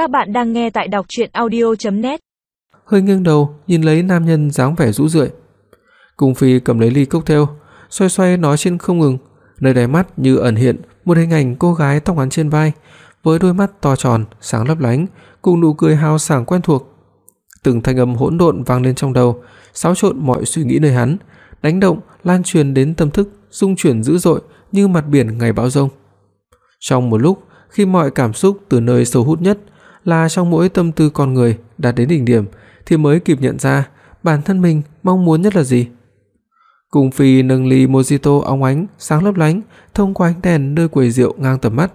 Các bạn đang nghe tại đọc audio net Hơi nghiêng đầu, nhìn lấy nam nhân dáng vẻ rũ rượi. Cung Phi cầm lấy ly cocktail, xoay xoay nói trên không ngừng, nơi đáy mắt như ẩn hiện một hình ảnh cô gái tóc ngắn trên vai, với đôi mắt to tròn, sáng lấp lánh, cùng nụ cười hào sảng quen thuộc. Từng thanh âm hỗn độn vang lên trong đầu, xáo trộn mọi suy nghĩ nơi hắn, đánh động, lan truyền đến tâm thức, rung chuyển dữ dội như mặt biển ngày bão rông. Trong một lúc, khi mọi cảm xúc từ nơi sâu hút nhất là trong mỗi tâm tư con người đạt đến đỉnh điểm thì mới kịp nhận ra bản thân mình mong muốn nhất là gì. Cung Phi nâng ly mojito óng ánh sáng lấp lánh thông qua ánh đèn nơi quầy rượu ngang tầm mắt,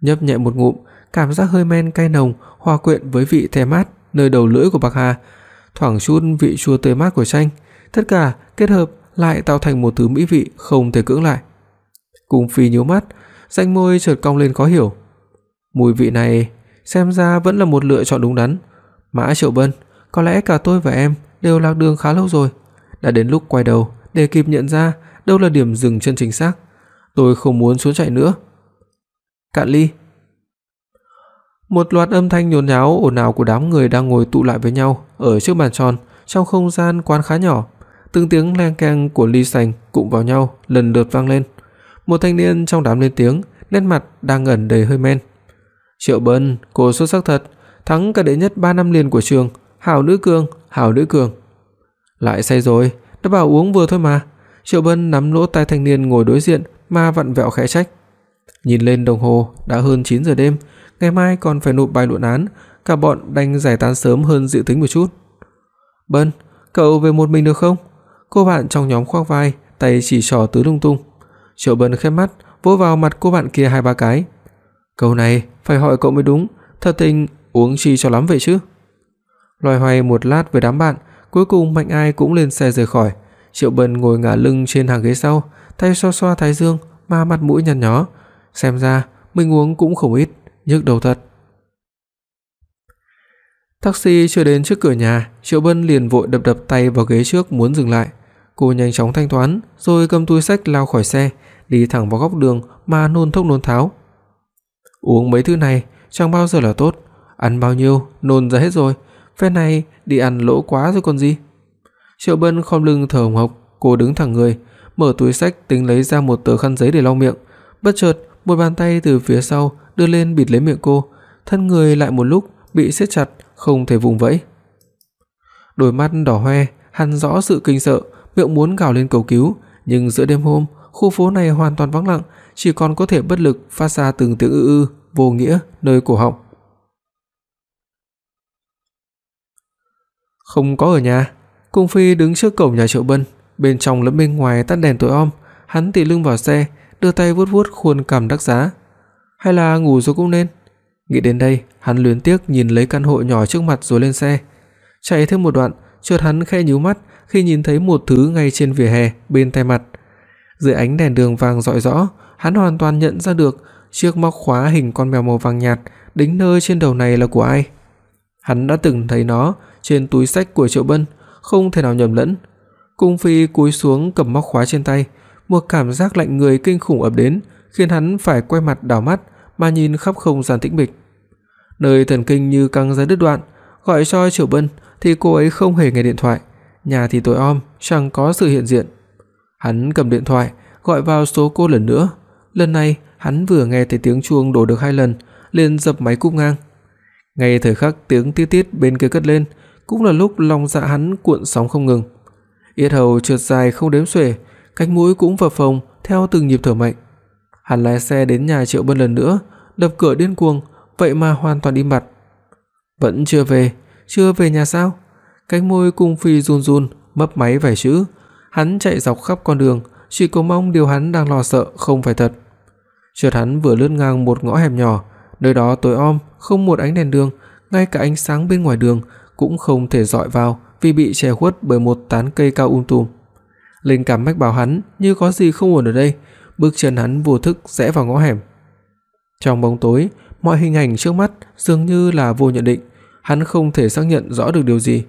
nhấp nhẹ một ngụm, cảm giác hơi men cay nồng hòa quyện với vị the mát nơi đầu lưỡi của Bạc Hà, thoảng chút vị chua tươi mát của chanh, tất cả kết hợp lại tạo thành một thứ mỹ vị không thể cưỡng lại. Cung Phi nhíu mắt, rãnh môi chợt cong lên khó hiểu. Mùi vị này xem ra vẫn là một lựa chọn đúng đắn. Mã Triệu Bân, có lẽ cả tôi và em đều lạc đường khá lâu rồi, đã đến lúc quay đầu để kịp nhận ra đâu là điểm dừng chân chính xác. Tôi không muốn trốn chạy nữa. Cạn ly. Một loạt âm thanh nhốn nháo ồn ào của đám người đang ngồi tụ lại với nhau ở trước bàn tròn trong không gian quán khá nhỏ. Từng tiếng leng keng của ly sành cụm vào nhau lần lượt vang lên. Một thanh niên trong đám lên tiếng, nét mặt đang ẩn đầy hơi men. "Triệu Bân, cô xuất sắc thật, thắng cả đệ nhất 3 năm liền của trường, hảo nữ cường, hảo nữ cường." Lại say rồi, đã bảo uống vừa thôi mà. Triệu Bân nắm lỗ tai thanh niên ngồi đối diện mà vặn vẹo khẽ trách. Nhìn lên đồng hồ, đã hơn 9 giờ đêm, ngày mai còn phải nộp bài luận án, cả bọn đành giải tán sớm hơn dự tính một chút. "Bân, cậu về một mình được không?" Cô bạn trong nhóm khoác vai, tay chỉ trỏ tứ lung tung. Triệu Bân khép mắt, vỗ vào mặt cô bạn kia hai ba cái. Câu này phải hỏi cậu mới đúng, thật tình uống chi cho lắm vậy chứ? Loài hoài một lát với đám bạn, cuối cùng Mạnh Ai cũng lên xe rời khỏi. Triệu Bân ngồi ngả lưng trên hàng ghế sau, tay xoa xoa thái dương mà mặt mũi nhăn nhó, xem ra mình uống cũng không ít, nhức đầu thật. Taxi chưa đến trước cửa nhà, Triệu Bân liền vội đập đập tay vào ghế trước muốn dừng lại. Cô nhanh chóng thanh toán, rồi cầm túi xách lao khỏi xe, đi thẳng vào góc đường mà nôn thốc nôn tháo. Uống mấy thứ này chẳng bao giờ là tốt, ăn bao nhiêu nôn ra hết rồi, phen này đi ăn lỗ quá rồi còn gì. Triệu Bân khom lưng thở hổn hộc, cô đứng thẳng người, mở túi xách tính lấy ra một tờ khăn giấy để lau miệng. Bất chợt, một bàn tay từ phía sau đưa lên bịt lấy miệng cô, thân người lại một lúc bị siết chặt, không thể vùng vẫy. Đôi mắt đỏ hoe, hắn rõ sự kinh sợ, miệng muốn gào lên cầu cứu, nhưng giữa đêm hôm, khu phố này hoàn toàn vắng lặng, chỉ còn có thể bất lực phát ra từng tiếng ư ư vô nghĩa nơi cổ họng. Không có ở nhà, Cung Phi đứng trước cổng nhà Triệu Bân, bên trong lẫn bên ngoài tắt đèn tối om, hắn tựa lưng vào xe, đưa tay vuốt vuốt khuôn cằm đắc giá. Hay là ngủ rồi cũng nên. Nghĩ đến đây, hắn luyến tiếc nhìn lấy căn hộ nhỏ trước mặt rồi lên xe. Chạy thêm một đoạn, chợt hắn khẽ nhíu mắt khi nhìn thấy một thứ ngay trên vỉa hè bên tay mặt. Dưới ánh đèn đường vàng rọi rõ, hắn hoàn toàn nhận ra được chiếc móc khóa hình con mèo màu vàng nhạt đính nơi trên đầu này là của ai. Hắn đã từng thấy nó trên túi xách của Triệu Bân, không thể nào nhầm lẫn. Cung Phi cúi xuống cầm móc khóa trên tay, một cảm giác lạnh người kinh khủng ập đến, khiến hắn phải quay mặt đảo mắt mà nhìn khắp không gian tĩnh mịch. Nơi thần kinh như căng ra đứt đoạn, gọi cho Triệu Bân thì cô ấy không hề nghe điện thoại, nhà thì tối om, chẳng có sự hiện diện. Hắn cầm điện thoại, gọi vào số cô lần nữa. Lần này, hắn vừa nghe thấy tiếng chuông đổ được hai lần, liền dập máy cúp ngang. Ngay thời khắc tiếng tít tít bên kia cất lên, cũng là lúc lòng dạ hắn cuộn sóng không ngừng. Yết hầu trượt dài không đếm xuể, cánh mũi cũng phập phồng theo từng nhịp thở mạnh. Hắn lái xe đến nhà Triệu Bân lần nữa, đập cửa điên cuồng, vậy mà hoàn toàn im bặt. Vẫn chưa về, chưa về nhà sao? Cánh môi cung phi run run, mấp máy vài chữ. Hắn chạy dọc khắp con đường, chỉ cầu mong điều hắn đang lo sợ không phải thật. Chợt hắn vừa lướt ngang một ngõ hẹp nhỏ, nơi đó tối om, không một ánh đèn đường, ngay cả ánh sáng bên ngoài đường cũng không thể dọi vào vì bị che khuất bởi một tán cây cao um tùm. Linh cảm mách bảo hắn như có gì không ổn ở đây, bước chân hắn vô thức rẽ vào ngõ hẻm. Trong bóng tối, mọi hình ảnh trước mắt dường như là vô nhận định, hắn không thể xác nhận rõ được điều gì.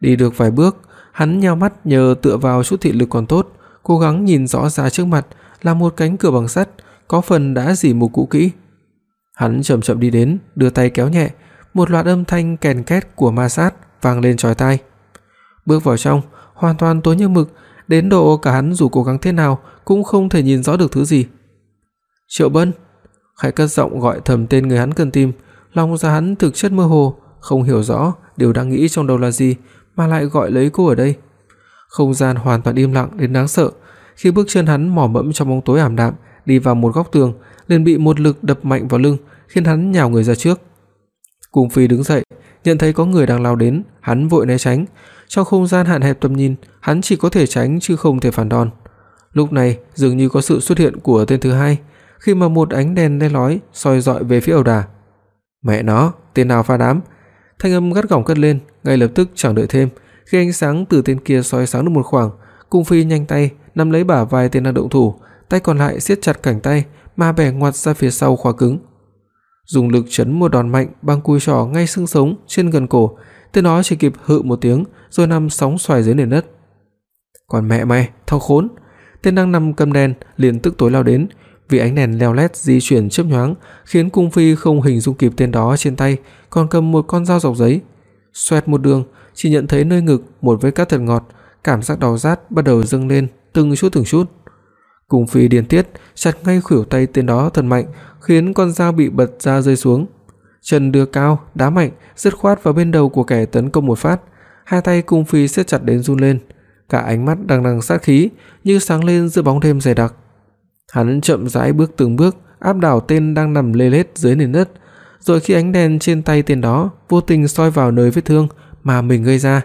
Đi được vài bước, hắn nheo mắt nhờ tựa vào chút thị lực còn tốt, cố gắng nhìn rõ ra trước mặt là một cánh cửa bằng sắt, có phần đã rỉ mục cũ kỹ. Hắn chậm chậm đi đến, đưa tay kéo nhẹ, một loạt âm thanh kèn két của ma sát vang lên chói tai. Bước vào trong, hoàn toàn tối như mực, đến độ cả hắn dù cố gắng thế nào cũng không thể nhìn rõ được thứ gì. Triệu Bân, Khải cất giọng gọi thầm tên người hắn cần tìm, lòng dạ hắn thực chất mơ hồ, không hiểu rõ điều đang nghĩ trong đầu là gì mà lại gọi lấy cô ở đây. Không gian hoàn toàn im lặng đến đáng sợ, khi bước chân hắn mò mẫm trong bóng tối ảm đạm đi vào một góc tường, liền bị một lực đập mạnh vào lưng, khiến hắn nhào người ra trước. Cung Phi đứng dậy, nhận thấy có người đang lao đến, hắn vội né tránh. Trong không gian hạn hẹp tầm nhìn, hắn chỉ có thể tránh chứ không thể phản đòn. Lúc này, dường như có sự xuất hiện của tên thứ hai, khi mà một ánh đèn le lói soi rọi về phía ẩu đả. Mẹ nó, tên nào phá đám? Thanh âm gắt gỏng cất lên, ngay lập tức chẳng đợi thêm, khi ánh sáng từ tên kia soi sáng được một khoảng, Cung Phi nhanh tay nắm lấy bả vai tên đang động thủ, tay còn lại siết chặt cánh tay mà bẻ ngoặt ra phía sau khóa cứng. Dùng lực chấn một đòn mạnh bằng cùi trỏ ngay xương sống trên gần cổ, tên đó chỉ kịp hự một tiếng rồi nằm sóng xoài dưới nền đất. "Còn mẹ mày, thằng khốn!" Tên đang nằm cầm đèn liền tức tối lao đến, vì ánh đèn leo lét di chuyển chớp nhoáng, khiến cung phi không hình dung kịp tên đó trên tay còn cầm một con dao dọc giấy. Xoẹt một đường, chỉ nhận thấy nơi ngực một vết cắt thật ngọt, cảm giác đau rát bắt đầu dâng lên từng chút từng chút. Cung phi điên tiết chặt ngay khuỷu tay tên đó thật mạnh, khiến con dao bị bật ra rơi xuống. Chân đưa cao, đá mạnh, dứt khoát vào bên đầu của kẻ tấn công một phát, hai tay cung phi siết chặt đến run lên, cả ánh mắt đằng đằng sát khí như sáng lên giữa bóng đêm dày đặc. Hắn chậm rãi bước từng bước, áp đảo tên đang nằm lê lết dưới nền đất, rồi khi ánh đèn trên tay tên đó vô tình soi vào nơi vết thương mà mình gây ra,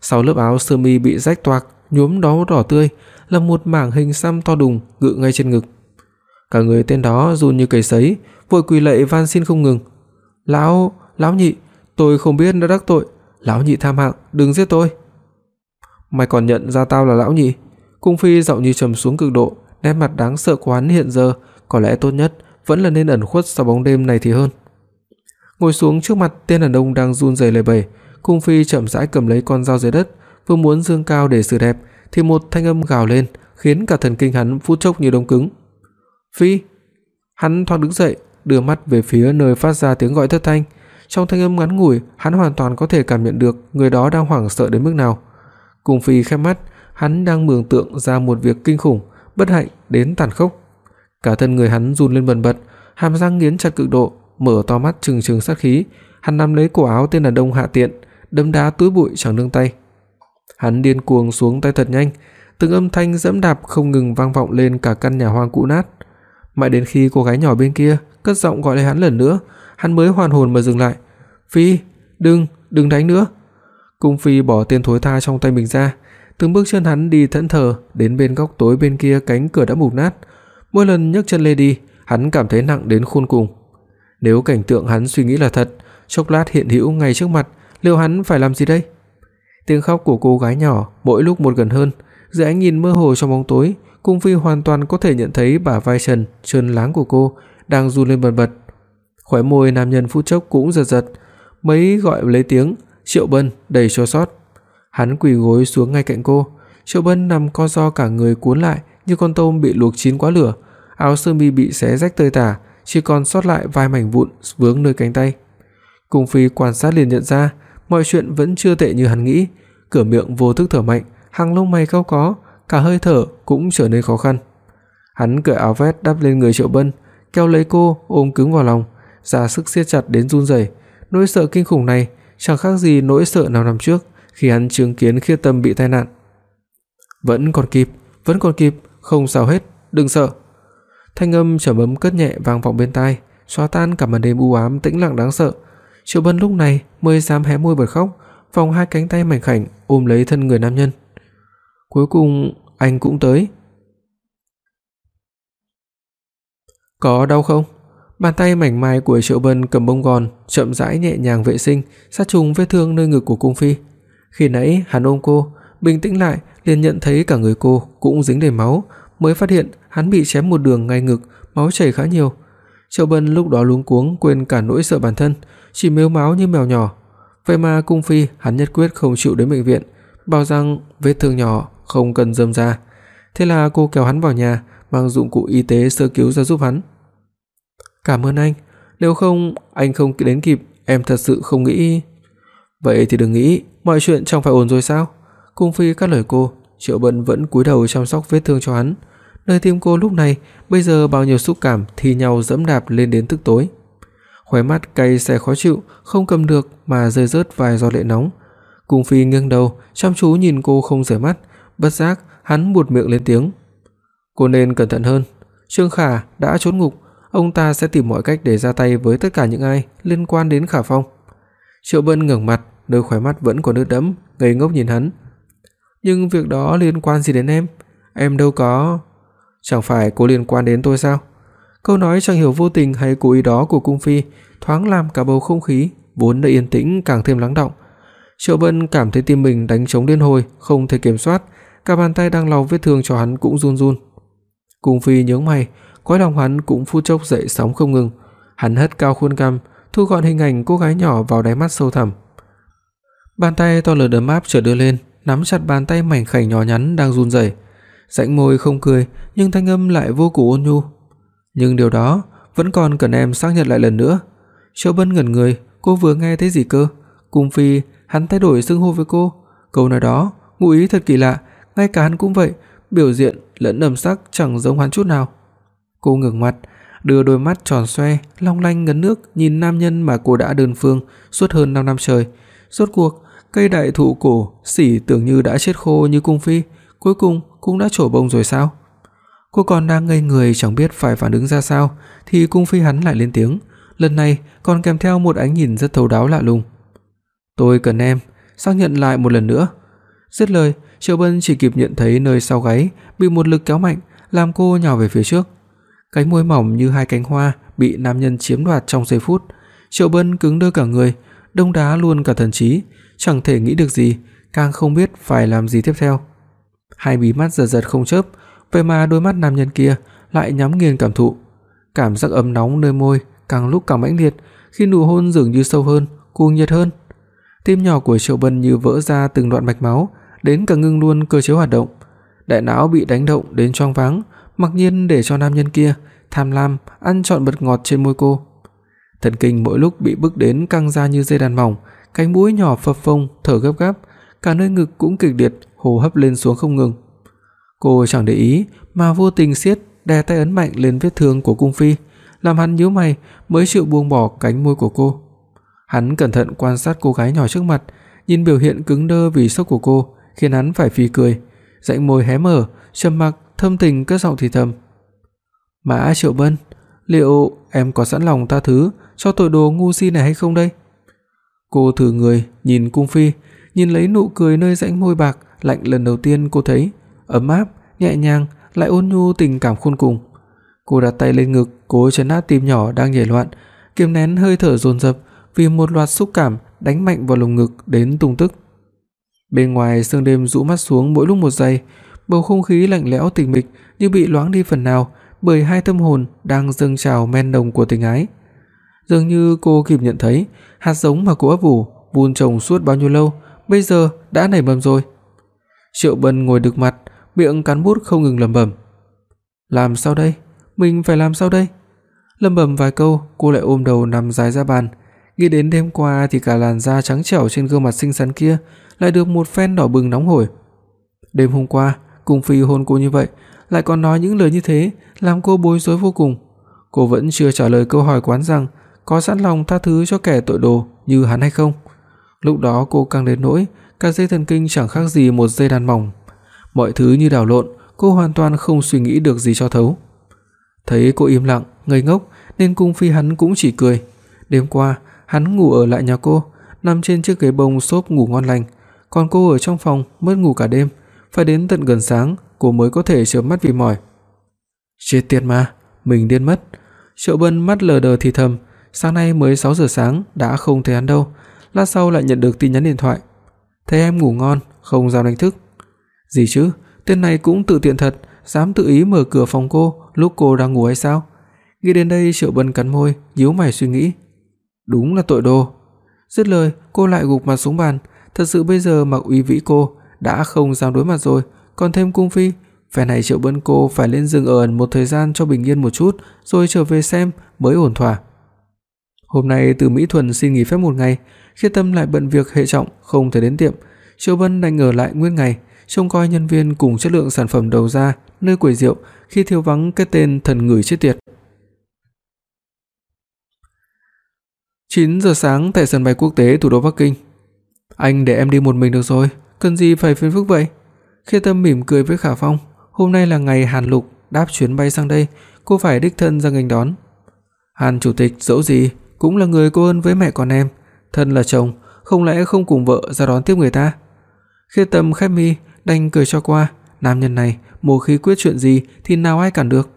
sau lớp áo sơ mi bị rách toạc, nhuốm đó đỏ tươi, là một mảng hình xăm to đùng ngự ngay trên ngực. Cả người tên đó run như cầy sấy, vội quỳ lạy van xin không ngừng. "Lão, lão nhị, tôi không biết đã đắc tội, lão nhị tham hạng, đừng giết tôi." "Mày còn nhận ra tao là lão nhị?" Cung phi giọng như trầm xuống cực độ, nét mặt đáng sợ của hắn hiện giờ có lẽ tốt nhất vẫn là nên ẩn khuất sau bóng đêm này thì hơn. Ngồi xuống trước mặt tên đàn ông đang run rẩy lầy bẩy, Cung phi chậm rãi cầm lấy con dao dưới đất, vừa muốn dương cao để xử đẹp thì một thanh âm gào lên, khiến cả thần kinh hắn phút chốc như đông cứng. "Phi!" Hắn thoáng đứng dậy, đưa mắt về phía nơi phát ra tiếng gọi thất thanh. Trong thanh âm ngắn ngủi, hắn hoàn toàn có thể cảm nhận được người đó đang hoảng sợ đến mức nào. Cung phi khép mắt, hắn đang mường tượng ra một việc kinh khủng, bất hạnh đến tàn khốc. Cả thân người hắn run lên bần bật, hàm răng nghiến chặt cực độ, mở to mắt trừng trừng sát khí, hắn nắm lấy cổ áo tên đàn ông hạ tiện, đấm đá túi bụi chẳng nương tay. Hắn điên cuồng xuống tay thật nhanh, từng âm thanh giẫm đạp không ngừng vang vọng lên cả căn nhà hoang cũ nát. Mãi đến khi cô gái nhỏ bên kia cất giọng gọi lại hắn lần nữa, hắn mới hoàn hồn mà dừng lại. "Phi, đừng, đừng đánh nữa." Cung Phi bỏ tên thối tha trong tay mình ra, từng bước chân hắn đi thẫn thờ đến bên góc tối bên kia cánh cửa đã mục nát. Mỗi lần nhấc chân lên đi, hắn cảm thấy nặng đến khôn cùng. Nếu cảnh tượng hắn suy nghĩ là thật, chốc lát hiện hữu ngay trước mặt, liệu hắn phải làm gì đây? Tiếng khóc của cô gái nhỏ mỗi lúc một gần hơn, dưới ánh nhìn mơ hồ trong bóng tối, Cung Phi hoàn toàn có thể nhận thấy bả vai trần trơn láng của cô đang run lên bần bật. Khóe môi nam nhân phút chốc cũng giật giật, mấy gọi lấy tiếng Triệu Bân đầy chua xót. Hắn quỳ gối xuống ngay cạnh cô, Triệu Bân nằm co ro cả người cuốn lại như con tôm bị luộc chín quá lửa, áo sơ mi bị xé rách tơi tả, chỉ còn sót lại vài mảnh vụn vướng nơi cánh tay. Cung Phi quan sát liền nhận ra, mọi chuyện vẫn chưa tệ như hắn nghĩ, cửa miệng vô thức thở mạnh, hàng lông mày cau có, cả hơi thở cũng trở nên khó khăn. Hắn cởi áo vest đắp lên người Triệu Bân, kéo lấy cô ôm cứng vào lòng, ra sức siết chặt đến run rẩy. Nỗi sợ kinh khủng này chẳng khác gì nỗi sợ nào năm trước khi hắn chứng kiến Khiết Tâm bị tai nạn. Vẫn còn kịp, vẫn còn kịp, không sao hết, đừng sợ. Thanh âm trầm ấm cất nhẹ vang vọng bên tai, xóa tan cả màn đêm u ám tĩnh lặng đáng sợ. Triệu Bân lúc này mới dám hé môi bật khóc, vòng hai cánh tay mảnh khảnh ôm lấy thân người nam nhân. Cuối cùng anh cũng tới. Có đau không? Bàn tay mảnh mai của Triệu Bân cầm bông gòn, chậm rãi nhẹ nhàng vệ sinh, sát trùng vết thương nơi ngực của cung phi. Khi nãy hắn ôm cô, bình tĩnh lại liền nhận thấy cả người cô cũng dính đầy máu, mới phát hiện hắn bị chém một đường ngay ngực, máu chảy khá nhiều. Triệu Bân lúc đó luống cuống quên cả nỗi sợ bản thân, chỉ mếu máo như mèo nhỏ. Vậy mà cung phi hắn nhất quyết không chịu đến bệnh viện, bảo rằng vết thương nhỏ không cần rơm ra. Thế là cô kéo hắn vào nhà, mang dụng cụ y tế sơ cứu ra giúp hắn. "Cảm ơn anh, nếu không anh không đến kịp, em thật sự không nghĩ. Vậy thì đừng nghĩ, mọi chuyện chẳng phải ổn rồi sao? Cung Phi cắt lời cô, Triệu Bân vẫn cúi đầu chăm sóc vết thương cho hắn. Nơi tim cô lúc này, bây giờ bao nhiêu xúc cảm thì nhau dẫm đạp lên đến tức tối. Khóe mắt cay xè khó chịu, không cầm được mà rơi rớt vài giọt lệ nóng. Cung Phi nghiêng đầu, chăm chú nhìn cô không rời mắt, bất giác hắn buột miệng lên tiếng. Cô nên cẩn thận hơn. Trương Khả đã trốn ngục, ông ta sẽ tìm mọi cách để ra tay với tất cả những ai liên quan đến Khả Phong. Triệu Bân ngẩng mặt, nơi khóe mắt vẫn còn nước đẫm, ngây ngốc nhìn hắn. Nhưng việc đó liên quan gì đến em? Em đâu có Chẳng phải cô liên quan đến tôi sao? Câu nói chẳng hiểu vô tình hay cố ý đó của cung phi thoáng làm cả bầu không khí vốn đã yên tĩnh càng thêm lắng đọng. Triệu Bân cảm thấy tim mình đánh trống liên hồi, không thể kiểm soát, cả bàn tay đang lau vết thương cho hắn cũng run run. Cung phi nhướng mày, cõi lòng hắn cũng phút chốc dậy sóng không ngừng. Hắn hất cao khuôn cằm, thu gọn hình ảnh cô gái nhỏ vào đáy mắt sâu thẳm. Bàn tay to lớn ấm áp chợt đưa lên, nắm chặt bàn tay mảnh khảnh nhỏ nhắn đang run rẩy. Rãnh môi không cười, nhưng thanh âm lại vô cùng ôn nhu. Nhưng điều đó vẫn còn cần em xác nhận lại lần nữa. Triệu Bân ngẩn người, cô vừa nghe thấy gì cơ? Cung phi, hắn thay đổi xưng hô với cô. Câu nói đó, ngụ ý thật kỳ lạ, ngay cả hắn cũng vậy, biểu diện lẫn âm sắc chẳng giống hắn chút nào. Cô ngẩng mặt, đưa đôi mắt tròn xoe, long lanh ngấn nước nhìn nam nhân mà cô đã đơn phương suốt hơn 5 năm trời. Rốt cuộc, cây đại thụ cổ xỉ tưởng như đã chết khô như cung phi, cuối cùng cũng đã trổ bông rồi sao? Cô còn đang ngây người chẳng biết phải phản ứng ra sao thì cung phi hắn lại lên tiếng, lần này còn kèm theo một ánh nhìn rất thấu đáo lạ lùng. "Tôi cần em, xác nhận lại một lần nữa." Dứt lời, Triệu Bân chỉ kịp nhận thấy nơi sau gáy bị một lực kéo mạnh, làm cô nhào về phía trước. Cánh môi mỏng như hai cánh hoa bị nam nhân chiếm đoạt trong giây phút. Triệu Bân cứng đơ cả người, đông đá luôn cả thần trí, chẳng thể nghĩ được gì, càng không biết phải làm gì tiếp theo. Hai mí mắt giật giật không chớp, vậy mà đôi mắt nam nhân kia lại nhắm nghiền cảm thụ. Cảm giác ấm nóng nơi môi càng lúc càng mãnh liệt, khi nụ hôn dường như sâu hơn, cuồng nhiệt hơn. Tim nhỏ của Triệu Bân như vỡ ra từng đoạn mạch máu, đến cả ngưng luôn cơ chế hoạt động. Đại não bị đánh động đến choáng váng, mặc nhiên để cho nam nhân kia tham lam ăn trọn mật ngọt trên môi cô. Thần kinh mỗi lúc bị bức đến căng ra như dây đàn mỏng, cánh mũi nhỏ phập phồng, thở gấp gáp, cả nơi ngực cũng kịch liệt, hô hấp lên xuống không ngừng. Cô chẳng để ý mà vô tình siết đè tay ấn mạnh lên vết thương của cung phi, làm hắn nhíu mày mới chịu buông bỏ cánh môi của cô. Hắn cẩn thận quan sát cô gái nhỏ trước mặt, nhìn biểu hiện cứng đơ vì sốc của cô, khiến hắn phải phì cười, rãnh môi hé mở, trầm mặc thâm tình cất giọng thì thầm. "Mã Triệu Bân, liệu em có sẵn lòng tha thứ cho tội đồ ngu si này hay không đây?" Cô thử người, nhìn cung phi, nhìn lấy nụ cười nơi rãnh môi bạc, lạnh lần đầu tiên cô thấy, ấm áp, nhẹ nhàng, lại ôn nhu tình cảm khôn cùng. Cô đặt tay lên ngực, cố trấn áp tim nhỏ đang nhảy loạn, kiềm nén hơi thở dồn dập vì một loạt xúc cảm đánh mạnh vào lồng ngực đến tung tức. Bên ngoài sương đêm rũ mắt xuống mỗi lúc một giây, bầu không khí lạnh lẽo tịch mịch như bị loãng đi phần nào bởi hai tâm hồn đang dâng trào men nồng của tình ái. Dường như cô kịp nhận thấy, hạt giống mà cô ấp ủ, vun trồng suốt bao nhiêu lâu, bây giờ đã nảy mầm rồi. Triệu Bân ngồi đực mặt, miệng cắn bút không ngừng lẩm bẩm. Làm sao đây? Mình phải làm sao đây? Lẩm bẩm vài câu, cô lại ôm đầu nằm dài ra bàn, nghĩ đến đêm qua thì cả làn da trắng trẻo trên gương mặt xinh xắn kia lại được một phen đỏ bừng nóng hổi. Đêm hôm qua, cùng Phi hôn cô như vậy, lại còn nói những lời như thế, làm cô bối rối vô cùng. Cô vẫn chưa trả lời câu hỏi quán rằng có sẵn lòng tha thứ cho kẻ tội đồ như hắn hay không. Lúc đó cô căng đến nỗi cả dây thần kinh chẳng khác gì một dây đàn mỏng. Mọi thứ như đảo lộn, cô hoàn toàn không suy nghĩ được gì cho thấu. Thấy cô im lặng, ngây ngốc nên Cung Phi hắn cũng chỉ cười. Đêm qua, hắn ngủ ở lại nhà cô, nằm trên chiếc ghế bông xốp ngủ ngon lành, còn cô ở trong phòng mất ngủ cả đêm, phải đến tận gần sáng cô mới có thể chợp mắt vì mỏi. Chết tiệt mà, mình điên mất. Triệu Bân mắt lờ đờ thì thầm, sáng nay mới 6 giờ sáng đã không thấy hắn đâu, lát sau lại nhận được tin nhắn điện thoại. Thấy em ngủ ngon, không dám đánh thức. Gì chứ, tên này cũng tự tiện thật, dám tự ý mở cửa phòng cô lúc cô đang ngủ hay sao? Nghĩ đến đây Triệu Bân cắn môi, nhíu mày suy nghĩ. Đúng là tội đồ. Dứt lời, cô lại gục mặt xuống bàn, thật sự bây giờ Mặc Uy Vĩ cô đã không dám đối mặt rồi, còn thêm cung phi, phe này Triệu Bân cô phải lên rừng ở ẩn một thời gian cho bình yên một chút rồi trở về xem mới ổn thỏa. Hôm nay Từ Mỹ Thuần xin nghỉ phép một ngày, Khiết Tâm lại bận việc hệ trọng không thể đến tiệm. Triệu Vân đành ở lại nguyên ngày, trông coi nhân viên cùng chất lượng sản phẩm đầu ra nơi quầy rượu khi thiếu vắng cái tên thần người chết tiệt. 9 giờ sáng tại sân bay quốc tế thủ đô Bắc Kinh. Anh để em đi một mình được rồi, cần gì phải phiền phức vậy? Khi Tâm mỉm cười với Khả Phong, hôm nay là ngày Hàn Lục đáp chuyến bay sang đây, cô phải đích thân ra nghênh đón. Hàn chủ tịch dẫu gì cũng là người cô ơn với mẹ con em, thân là chồng, không lẽ không cùng vợ ra đón tiếp người ta? Khiết Tâm khép mi, đành cười cho qua, nam nhân này một khi quyết chuyện gì thì nào ai cản được.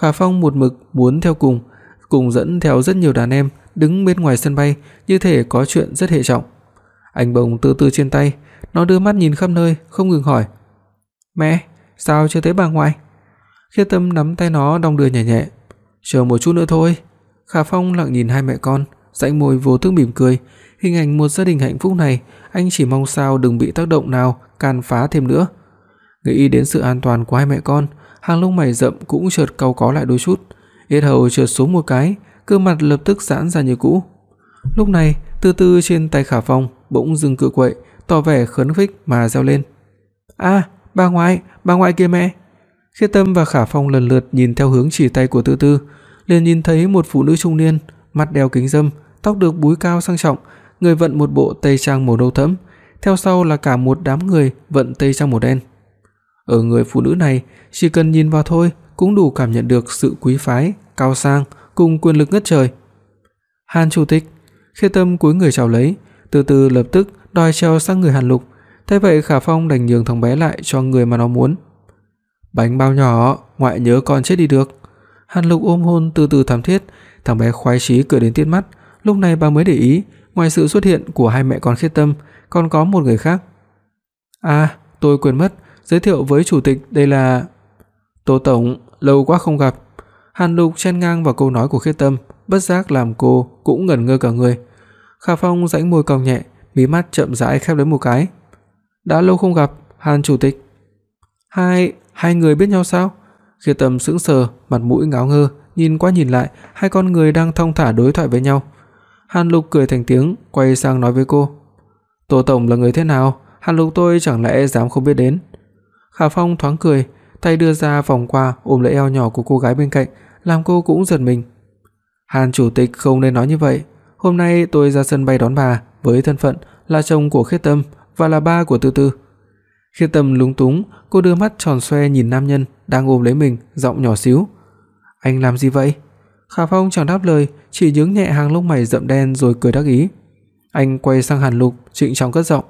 Khả Phong một mực muốn theo cùng, cùng dẫn theo rất nhiều đàn em đứng bên ngoài sân bay, như thể có chuyện rất hệ trọng. Anh bồng từ từ trên tay, nó đưa mắt nhìn khắp nơi, không ngừng hỏi: "Mẹ, sao chưa thấy bà ngoại?" Khiết Tâm nắm tay nó đong đưa nhẹ nhẹ, "Chờ một chút nữa thôi." Khả Phong lặng nhìn hai mẹ con, rãnh môi vô thức mỉm cười, hình ảnh một gia đình hạnh phúc này, anh chỉ mong sao đừng bị tác động nào can phá thêm nữa. Nghĩ đến sự an toàn của hai mẹ con, hàng lông mày rậm cũng chợt cau có lại đôi chút, yết hầu chợt xuống một cái, gương mặt lập tức giãn ra như cũ. Lúc này, từ từ trên tay Khả Phong bỗng dừng cự quậy, tỏ vẻ khấn khích mà reo lên. "A, bà ngoại, bà ngoại kia mẹ." Khiết Tâm và Khả Phong lần lượt nhìn theo hướng chỉ tay của Tư Tư, liền nhìn thấy một phụ nữ trung niên, mặt đeo kính râm, tóc được búi cao sang trọng, người vận một bộ tây trang màu nâu thẫm, theo sau là cả một đám người vận tây trang màu đen. Ở người phụ nữ này, chỉ cần nhìn vào thôi cũng đủ cảm nhận được sự quý phái, cao sang cùng quyền lực ngất trời. Hàn chủ tịch, Khê Tâm cúi người chào lấy, từ từ lập tức đòi treo sang người Hàn Lục, thế vậy Khả Phong đành nhường thằng bé lại cho người mà nó muốn. Bánh bao nhỏ, ngoại nhớ con chết đi được. Hàn Lục ôm hôn từ từ thắm thiết, thằng bé khoái chí cười đến tiết mắt, lúc này bà mới để ý, ngoài sự xuất hiện của hai mẹ con Khiết Tâm, còn có một người khác. À, tôi quên mất, giới thiệu với chủ tịch, đây là Tô tổng, lâu quá không gặp. Hàn Lục chen ngang vào câu nói của Khiết Tâm, bất giác làm cô cũng ngẩn ngơ cả người. Khả Phong rãnh môi cong nhẹ, mí mắt chậm rãi khép lấy một cái. Đã lâu không gặp, Hàn chủ tịch. Hai, hai người biết nhau sao? Khiết Tâm sững sờ, mặt mũi ngáo ngơ, nhìn qua nhìn lại, hai con người đang thong thả đối thoại với nhau. Hàn Lục cười thành tiếng, quay sang nói với cô: "Tô tổng là người thế nào? Hàn Lục tôi chẳng lẽ dám không biết đến?" Khả Phong thoáng cười, tay đưa ra vòng qua ôm lấy eo nhỏ của cô gái bên cạnh, làm cô cũng giật mình. "Hàn chủ tịch không nên nói như vậy, hôm nay tôi ra sân bay đón bà với thân phận là chồng của Khiết Tâm và là ba của Tư Tư." Khi Tâm lúng túng, cô đưa mắt tròn xoe nhìn nam nhân đang ôm lấy mình, giọng nhỏ xíu. "Anh làm gì vậy?" Khả Phong chẳng đáp lời, chỉ nhướng nhẹ hàng lông mày rậm đen rồi cười đắc ý. Anh quay sang Hàn Lục, trịnh trọng cất giọng,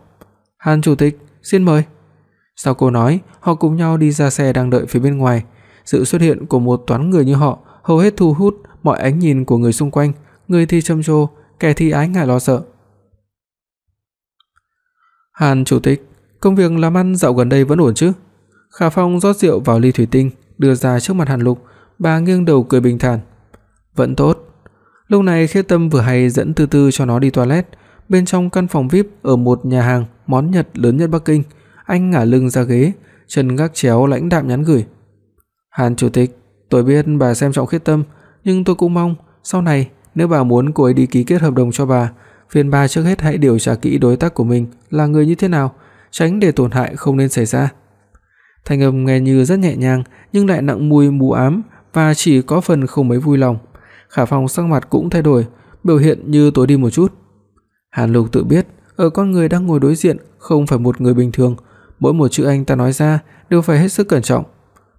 "Hàn chủ tịch, xin mời." Sau cô nói, họ cùng nhau đi ra xe đang đợi phía bên ngoài. Sự xuất hiện của một toán người như họ hầu hết thu hút mọi ánh nhìn của người xung quanh, người thì trầm trồ, kẻ thì ái ngại lo sợ. Hàn chủ tịch, công việc làm ăn dạo gần đây vẫn ổn chứ? Khả Phong rót rượu vào ly thủy tinh, đưa ra trước mặt Hàn Lục, bà nghiêng đầu cười bình thản. Vẫn tốt. Lúc này Khê Tâm vừa hay dẫn Tư Tư cho nó đi toilet, bên trong căn phòng VIP ở một nhà hàng món Nhật lớn nhất Bắc Kinh, anh ngả lưng ra ghế, chân gác chéo lãnh đạm nhắn gửi. Hàn chủ tịch, tôi biết bà xem trọng Khê Tâm, nhưng tôi cũng mong sau này nếu bà muốn cô ấy đi ký kết hợp đồng cho bà, phiền bà trước hết hãy điều tra kỹ đối tác của mình là người như thế nào, tránh để tổn hại không nên xảy ra. Thanh âm nghe như rất nhẹ nhàng nhưng lại nặng mùi mù ám và chỉ có phần không mấy vui lòng. Khả Phong sắc mặt cũng thay đổi, biểu hiện như tối đi một chút. Hàn Lục tự biết, ở con người đang ngồi đối diện không phải một người bình thường, mỗi một chữ anh ta nói ra đều phải hết sức cẩn trọng.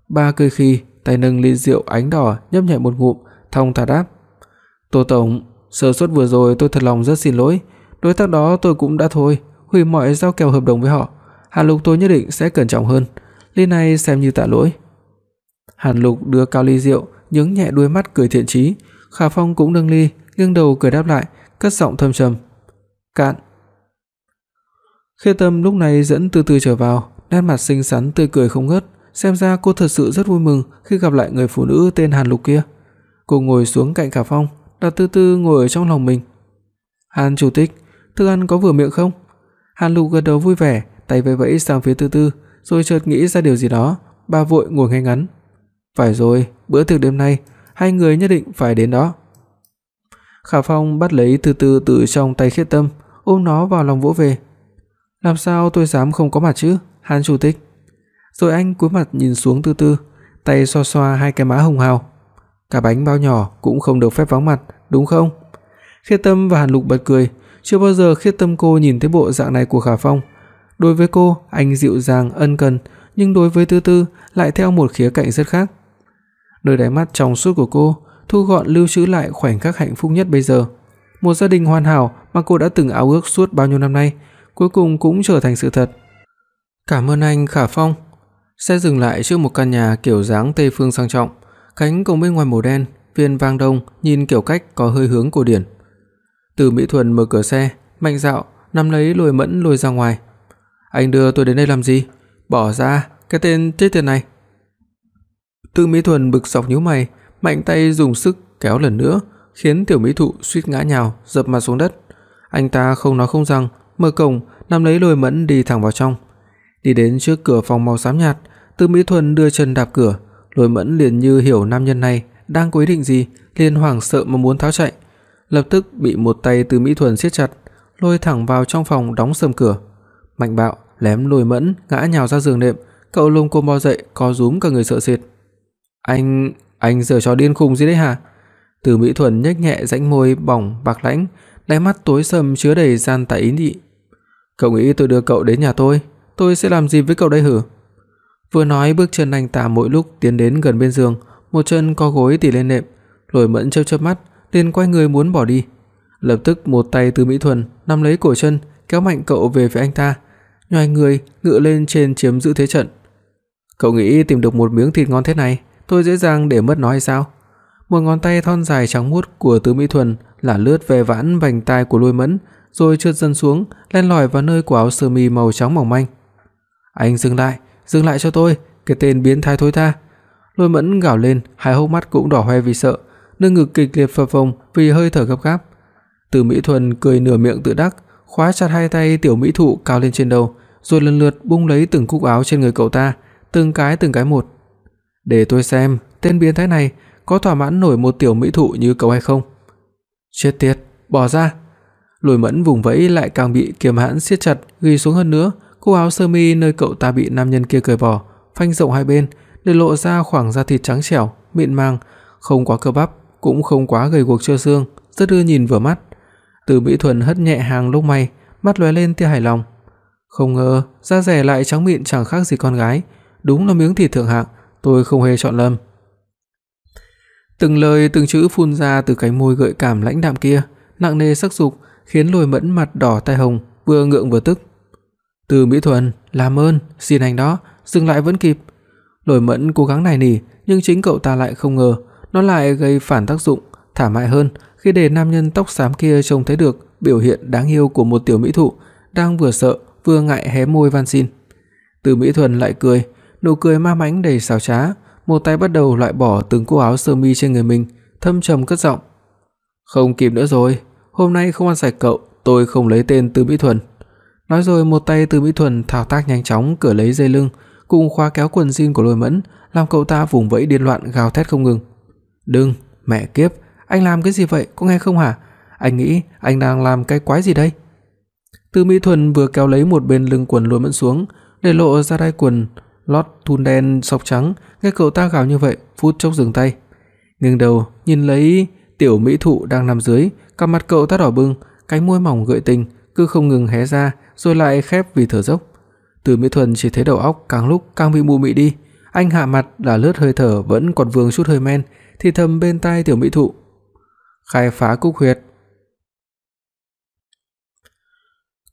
Ba cười khi, tay nâng ly rượu ánh đỏ nhấp nhẹ một ngụm, thong thả đáp: "Tô tổng, sơ suất vừa rồi tôi thật lòng rất xin lỗi, đối tác đó tôi cũng đã thôi, hủy mọi giao kèo hợp đồng với họ. Hàn Lục tôi nhất định sẽ cẩn trọng hơn, ly này xem như tạ lỗi." Hàn Lục đưa cao ly rượu, nhướng nhẹ đuôi mắt cười thiện chí, Khả Phong cũng nâng ly, nghiêng đầu cười đáp lại, cất giọng thâm trầm. "Cạn." Khê Tâm lúc này dẫn Từ Từ trở vào, nét mặt xinh xắn tươi cười không ngớt, xem ra cô thật sự rất vui mừng khi gặp lại người phụ nữ tên Hàn Lục kia. Cô ngồi xuống cạnh Khả Phong, đặt Từ Từ ngồi ở trong lòng mình. "Hàn chủ tịch, thức ăn có vừa miệng không?" Hàn Lục gật đầu vui vẻ, tay vẫy vẫy sang phía Tư Tư, rồi chợt nghĩ ra điều gì đó, bà vội ngồi ngay ngắn. "Phải rồi, bữa tiệc đêm nay hai người nhất định phải đến đó." Khả Phong bắt lấy Tư Tư từ trong tay Khiết Tâm, ôm nó vào lòng vỗ về. "Làm sao tôi dám không có mặt chứ, Hàn chủ tịch?" Rồi anh cúi mặt nhìn xuống Tư Tư, tay xoa xoa hai cái má hồng hào. Cả bánh bao nhỏ cũng không được phép vắng mặt, đúng không? Khiết Tâm và Hàn Lục bật cười, chưa bao giờ Khiết Tâm cô nhìn thấy bộ dạng này của Khả Phong. Đối với cô, anh dịu dàng ân cần, nhưng đối với Tư Tư lại theo một khía cạnh rất khác. Nơi đáy mắt trong suốt của cô thu gọn lưu trữ lại khoảnh khắc hạnh phúc nhất bây giờ. Một gia đình hoàn hảo mà cô đã từng ao ước suốt bao nhiêu năm nay, cuối cùng cũng trở thành sự thật. Cảm ơn anh Khả Phong. Xe dừng lại trước một căn nhà kiểu dáng Tây phương sang trọng, cánh cổng bên ngoài màu đen, viên vàng đông nhìn kiểu cách có hơi hướng cổ điển. Từ Mỹ Thuần mở cửa xe, mạnh dạo nắm lấy Lôi Mẫn lôi ra ngoài. "Anh đưa tôi đến đây làm gì? Bỏ ra, cái tên chết tiệt này." Từ Mỹ Thuần bực dọc nhíu mày, mạnh tay dùng sức kéo lần nữa, khiến tiểu mỹ thụ suýt ngã nhào, dập mặt xuống đất. Anh ta không nói không rằng, mở cổng, nắm lấy Lôi Mẫn đi thẳng vào trong. Đi đến trước cửa phòng màu xám nhạt, Từ Mỹ Thuần đưa chân đạp cửa, Lôi Mẫn liền như hiểu nam nhân này đang có ý định gì, liền hoảng sợ mà muốn tháo chạy, lập tức bị một tay Từ Mỹ Thuần siết chặt, lôi thẳng vào trong phòng đóng sầm cửa. Mạnh bạo lém Lôi Mẫn ngã nhào ra giường nệm, cậu lung cô bò dậy, co rúm cả người sợ sệt. "Anh, anh giờ cho điên khùng gì đấy hả?" Từ Mỹ Thuần nhếch nhẹ rãnh môi bỏng bạc lãnh, đáy mắt tối sầm chứa đầy gian tà ý nhị. "Cậu nghĩ tôi đưa cậu đến nhà tôi, tôi sẽ làm gì với cậu đây hử?" Vừa nói bước chân anh ta mỗi lúc tiến đến gần bên giường, một chân co gối tỉ lên nệm, Lôi Mẫn chớp chớp mắt, liền quay người muốn bỏ đi. Lập tức một tay từ Mỹ Thuần nắm lấy cổ chân, kéo mạnh cậu về phía anh ta, nhoài người ngựa lên trên chiếm giữ thế trận. Cậu nghĩ tìm được một miếng thịt ngon thế này, tôi dễ dàng để mất nó hay sao? Một ngón tay thon dài trắng muốt của Từ Mỹ Thuần là lướt về vãn vành tai của Lôi Mẫn, rồi trượt dần xuống, len lỏi vào nơi của áo sơ mi màu trắng mỏng manh. "Anh dừng lại, dừng lại cho tôi, cái tên biến thái thối tha." Lôi Mẫn gào lên, hai hốc mắt cũng đỏ hoe vì sợ, nơi ngực kịch liệt phập phồng vì hơi thở gấp gáp. Từ Mỹ Thuần cười nửa miệng tự đắc, khóa chặt hai tay tiểu mỹ thụ cao lên trên đầu, rồi lần lượt bung lấy từng cúc áo trên người cậu ta, từng cái từng cái một. "Để tôi xem, tên biến thái này có thỏa mãn nổi một tiểu mỹ thụ như cậu hay không?" "Chết tiệt, bỏ ra." Lôi Mẫn vùng vẫy lại càng bị kiềm hãn siết chặt, ghi xuống hơn nữa, cúc áo sơ mi nơi cậu ta bị nam nhân kia cởi bỏ, phanh rộng hai bên, để lộ ra khoảng da thịt trắng trẻo, mịn màng, không quá cơ bắp, cũng không quá gầy guộc trơ xương, rất ưa nhìn vừa mắt. Từ Mỹ Thuần hất nhẹ hàng lông mày, mắt lóe lên tia hài lòng. Không ngờ, da rẻ lại trắng mịn chẳng khác gì con gái, đúng là miếng thịt thượng hạng, tôi không hề chọn lầm. Từng lời từng chữ phun ra từ cái môi gợi cảm lãnh đạm kia, nặng nề sắc dục, khiến Lôi Mẫn mặt đỏ tai hồng, vừa ngượng vừa tức. Từ Mỹ Thuần, làm ơn, xin anh đó, dừng lại vẫn kịp. Lôi Mẫn cố gắng nài nỉ, nhưng chính cậu ta lại không ngờ, nó lại gây phản tác dụng, thảm hại hơn khi để nam nhân tóc xám kia trông thấy được biểu hiện đáng yêu của một tiểu mỹ thụ đang vừa sợ vừa ngại hé môi van xin. Từ Mỹ Thuần lại cười, nụ cười ma mãnh đầy xảo trá, một tay bắt đầu loại bỏ từng cúc áo sơ mi trên người mình, thâm trầm cất giọng. "Không kịp nữa rồi, hôm nay không ăn sạch cậu, tôi không lấy tên Từ Mỹ Thuần." Nói rồi một tay Từ Mỹ Thuần thao tác nhanh chóng cởi lấy dây lưng, cùng khóa kéo quần jean của Lôi Mẫn, làm cậu ta vùng vẫy điên loạn gào thét không ngừng. "Đừng, mẹ kiếp, anh làm cái gì vậy, có nghe không hả? Anh nghĩ anh đang làm cái quái gì đây?" Từ Mỹ Thuần vừa kéo lấy một bên lưng quần Lôi Mẫn xuống, để lộ ra đai quần lót thun đen sọc trắng, nghe cậu ta gào như vậy, phút chốc dừng tay. Ngẩng đầu, nhìn lấy tiểu mỹ thụ đang nằm dưới, cặp mặt cậu ta đỏ bừng, cái môi mỏng gợi tình cứ không ngừng hé ra rồi lại khép vì thở dốc. Từ Mỹ Thuần chỉ thấy đầu óc càng lúc càng bị mù mị đi, anh hạ mặt là lướt hơi thở vẫn còn vương chút hơi men, thì thầm bên tai tiểu mỹ thụ. Khai phá cúc huyệt.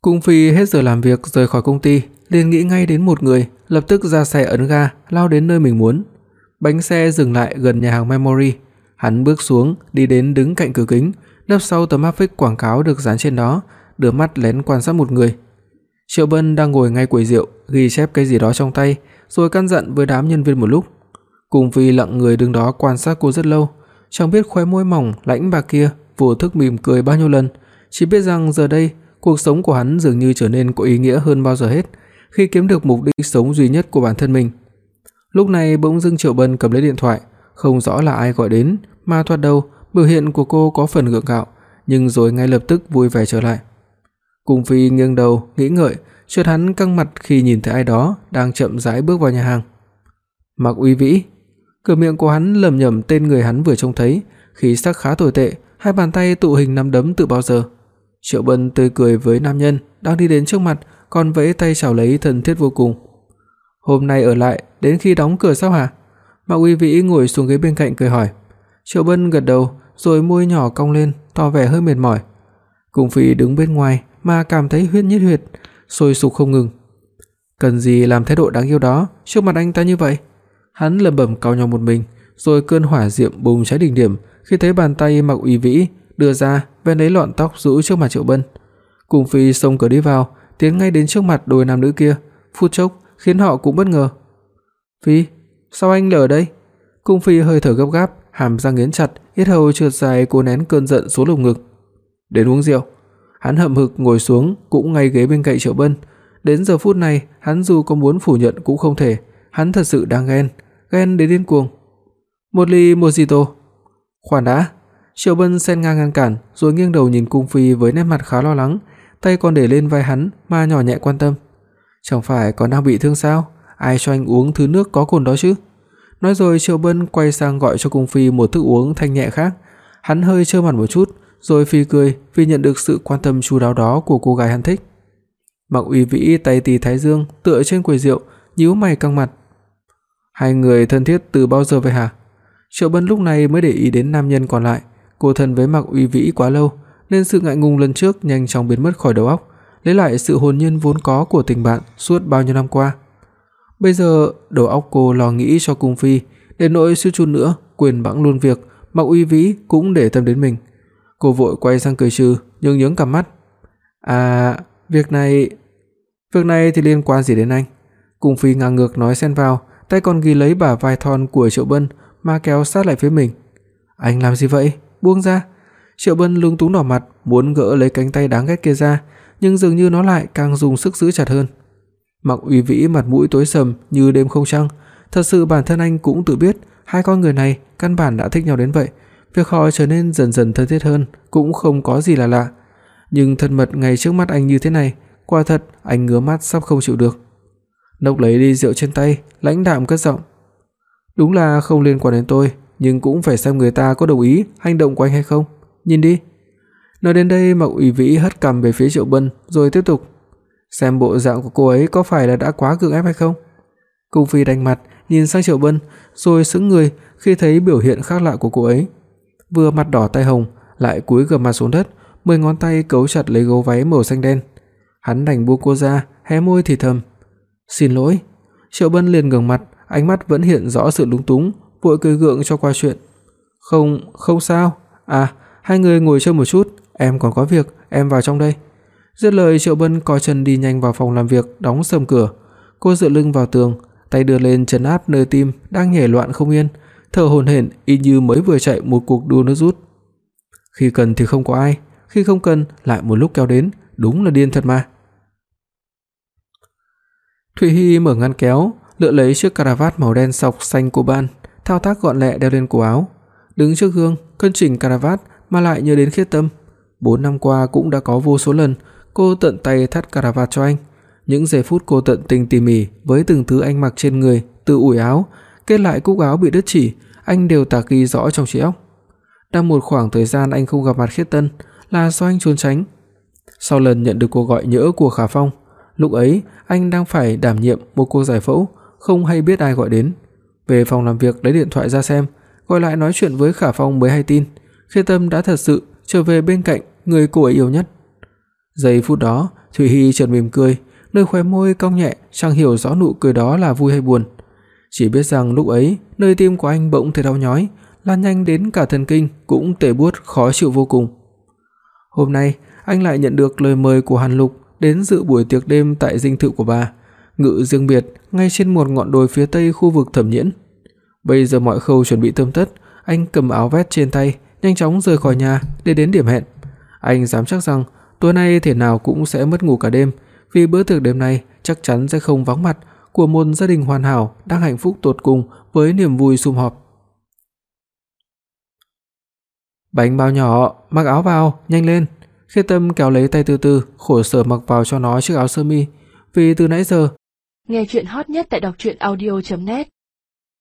Cung phi hết giờ làm việc rời khỏi công ty, liền nghĩ ngay đến một người, lập tức ra xe ấn ga, lao đến nơi mình muốn. Bánh xe dừng lại gần nhà hàng Memory, hắn bước xuống, đi đến đứng cạnh cửa kính, nấp sau tấm áp phích quảng cáo được dán trên đó, đưa mắt lén quan sát một người. Triệu Bân đang ngồi ngay quầy rượu, ghi chép cái gì đó trong tay, rồi căn dặn với đám nhân viên một lúc. Cung Phi lặng người đứng đó quan sát cô rất lâu, chẳng biết khóe môi mỏng lãnh bạc kia vô thức mỉm cười bao nhiêu lần, chỉ biết rằng giờ đây cuộc sống của hắn dường như trở nên có ý nghĩa hơn bao giờ hết, khi kiếm được mục đích sống duy nhất của bản thân mình. Lúc này bỗng dưng Triệu Bân cầm lấy điện thoại, không rõ là ai gọi đến, mà thoạt đầu biểu hiện của cô có phần gượng gạo, nhưng rồi ngay lập tức vui vẻ trở lại. Cung Phi nghiêng đầu, nghĩ ngợi, chợt hắn căng mặt khi nhìn thấy ai đó đang chậm rãi bước vào nhà hàng. Mạc Uy Vĩ, cửa miệng của hắn lẩm nhẩm tên người hắn vừa trông thấy, khí sắc khá tồi tệ, hai bàn tay tụ hình nắm đấm từ bao giờ. Triệu Bân tươi cười với nam nhân đang đi đến trước mặt, còn vẫy tay chào lấy thân thiết vô cùng. "Hôm nay ở lại đến khi đóng cửa sao hả?" Mạc Uy Vĩ ngồi xuống ghế bên cạnh cười hỏi. Triệu Bân gật đầu, rồi môi nhỏ cong lên, tỏ vẻ hơi mệt mỏi. Cung Phi đứng bên ngoài mà cảm thấy huyết nhiệt huyệt, sôi sục không ngừng. Cần gì làm thái độ đáng yêu đó trước mặt anh ta như vậy? Hắn lẩm bẩm cau nhau một mình, rồi cơn hỏa diệm bùng cháy đỉnh điểm khi thấy bàn tay Mạc Uy Vĩ đưa ra vén lấy lọn tóc rũ trước mặt Triệu Bân. Cung Phi xông cửa đi vào, tiến ngay đến trước mặt đôi nam nữ kia, phút chốc khiến họ cũng bất ngờ. "Phi, sao anh lại ở đây?" Cung Phi hơi thở gấp gáp, hàm răng nghiến chặt, yết hầu trượt dài cố nén cơn giận xuống lồng ngực. "Đến uống rượu." Hắn hậm hực ngồi xuống cũng ngay ghế bên cạnh Triệu Bân. Đến giờ phút này, hắn dù có muốn phủ nhận cũng không thể, hắn thật sự đang ghen, ghen đến điên cuồng. "Một ly mojito." "Khoan đã." Triệu Bân sen ngang ngăn cản, rồi nghiêng đầu nhìn Cung Phi với nét mặt khá lo lắng, tay còn để lên vai hắn mà nhỏ nhẹ quan tâm. "Chẳng phải còn đang bị thương sao? Ai cho anh uống thứ nước có cồn đó chứ?" Nói rồi Triệu Bân quay sang gọi cho Cung Phi một thức uống thanh nhẹ khác. Hắn hơi trơ mặt một chút, rồi phi cười vì nhận được sự quan tâm chu đáo đó của cô gái hắn thích. Mạc Uy Vĩ tay tì thái dương tựa trên quầy rượu, nhíu mày căng mặt. Hai người thân thiết từ bao giờ vậy hả? Triệu Bân lúc này mới để ý đến nam nhân còn lại, cô thân với Mạc Uy Vĩ quá lâu, nên sự ngại ngùng lần trước nhanh chóng biến mất khỏi đầu óc, lấy lại sự hồn nhiên vốn có của tình bạn suốt bao nhiêu năm qua. Bây giờ, đầu óc cô lo nghĩ cho cung phi, đến nỗi suýt chút nữa quên bẵng luôn việc Mạc Uy Vĩ cũng để tâm đến mình. Cô vội quay sang cười trừ, nhưng nhướng cằm mắt. "À, việc này, việc này thì liên quan gì đến anh?" Cung phi ngang ngược nói xen vào, tay còn ghi lấy bả vai thon của Triệu Bân mà kéo sát lại phía mình. "Anh làm gì vậy? Buông ra." Triệu Bân lúng túng đỏ mặt, muốn gỡ lấy cánh tay đáng ghét kia ra, nhưng dường như nó lại càng dùng sức giữ chặt hơn. mặc Uy Vĩ mặt mũi tối sầm như đêm không trăng, thật sự bản thân anh cũng tự biết hai con người này căn bản đã thích nhau đến vậy, việc họ trở nên dần dần thân thiết hơn cũng không có gì là lạ. Nhưng thân mật ngay trước mắt anh như thế này, quả thật anh ngứa mắt sắp không chịu được. Nốc lấy ly rượu trên tay, lãnh đạm cất giọng. Đúng là không liên quan đến tôi, nhưng cũng phải xem người ta có đồng ý hành động của anh hay không. Nhìn đi. Nói đến đây, Mạc Uy Vĩ hất cằm về phía Triệu Bân rồi tiếp tục, xem bộ dạng của cô ấy có phải là đã quá cưỡng ép hay không. Cung Phi đành mặt, nhìn sang Triệu Bân, rồi sững người khi thấy biểu hiện khác lạ của cô ấy. Vừa mặt đỏ tai hồng, lại cúi gằm mặt xuống đất, mười ngón tay cấu chặt lấy gấu váy màu xanh đen. Hắn đành buông cô ra, hé môi thì thầm, "Xin lỗi." Triệu Bân liền ngẩng mặt, ánh mắt vẫn hiện rõ sự lúng túng, vội cười gượng cho qua chuyện. "Không, không sao. À, hai người ngồi chơi một chút, em còn có việc, em vào trong đây." Dứt lời Triệu Bân co chân đi nhanh vào phòng làm việc, đóng sầm cửa. Cô dựa lưng vào tường, tay đưa lên trấn áp nơi tim đang nhảy loạn không yên, thở hổn hển y như mới vừa chạy một cuộc đua nước rút. Khi cần thì không có ai, khi không cần lại một lúc kéo đến, đúng là điên thật mà. Thủy Hi mở ngăn kéo, lựa lấy chiếc cà vạt màu đen sọc xanh của ban, thao tác gọn lẹ đeo lên cổ áo. Đứng trước gương, cân chỉnh cà vạt mà lại nhớ đến Khiết Tâm. 4 năm qua cũng đã có vô số lần cô tận tay thắt cà vạt cho anh. Những giây phút cô tận tình tỉ mỉ với từng thứ anh mặc trên người, từ ủi áo, kết lại cúc áo bị đứt chỉ, anh đều tạc ghi rõ trong trí óc. Đang một khoảng thời gian anh không gặp mặt Khiết Tân là do anh trốn tránh. Sau lần nhận được cuộc gọi nhỡ của Khả Phong, lúc ấy anh đang phải đảm nhiệm một cuộc giải phẫu, không hay biết ai gọi đến. Về phòng làm việc lấy điện thoại ra xem, gọi lại nói chuyện với Khả Phong mới hay tin, Khê Tâm đã thật sự trở về bên cạnh người cô ấy yêu nhất. Giây phút đó, Thủy Hi chợt mỉm cười, nơi khóe môi cong nhẹ, chẳng hiểu rõ nụ cười đó là vui hay buồn. Chỉ biết rằng lúc ấy, nơi tim của anh bỗng thấy đau nhói, lan nhanh đến cả thần kinh cũng tê buốt khó chịu vô cùng. Hôm nay, anh lại nhận được lời mời của Hàn Lục đến dự buổi tiệc đêm tại dinh thự của bà, ngự riêng biệt ngay trên một ngọn đồi phía tây khu vực Thẩm Nhiễn. Bây giờ mọi khâu chuẩn bị tươm tất, anh cầm áo vest trên tay, nhanh chóng rời khỏi nhà để đến điểm hẹn. Anh dám chắc rằng tối nay thể nào cũng sẽ mất ngủ cả đêm, vì bữa tiệc đêm nay chắc chắn sẽ không vắng mặt của một gia đình hoàn hảo đang hạnh phúc tột cùng với niềm vui sum họp. Bánh bao nhỏ, mặc áo vào, nhanh lên. Khiết Tâm kéo lấy tay Từ Từ, khổ sở mặc vào cho nó chiếc áo sơ mi, vì từ nãy giờ nghe truyện hot nhất tại doctruyenaudio.net